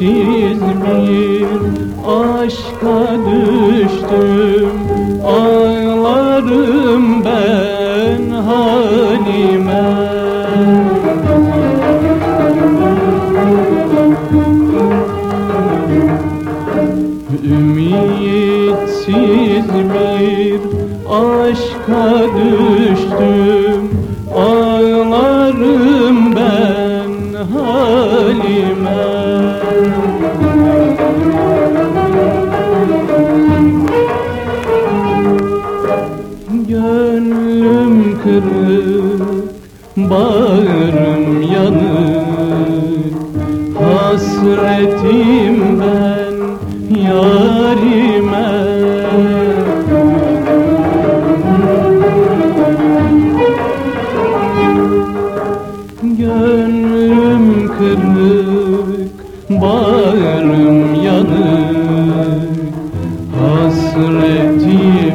çizmeyip aşka düştüm Ağlarım ben halime. Ümitsiz bir aşka düştüm Ağlarım Gönlüm kırık, bağrım yanık. Hasretim ben yarime. Gönlüm kırık, bağrım yanık. Hasretim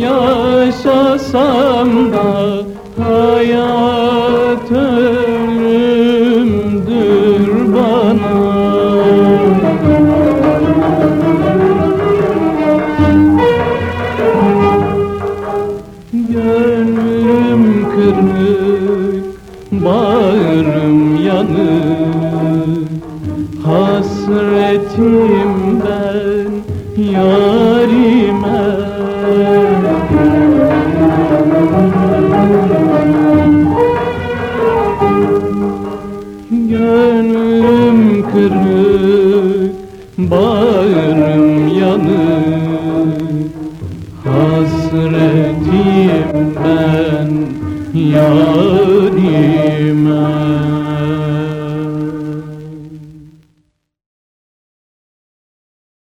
yaşasam da hayat ölümdür bana. Gönlüm kırık, bağrım yanık Hasretim ben bağrım yanık Hasretim ben yarime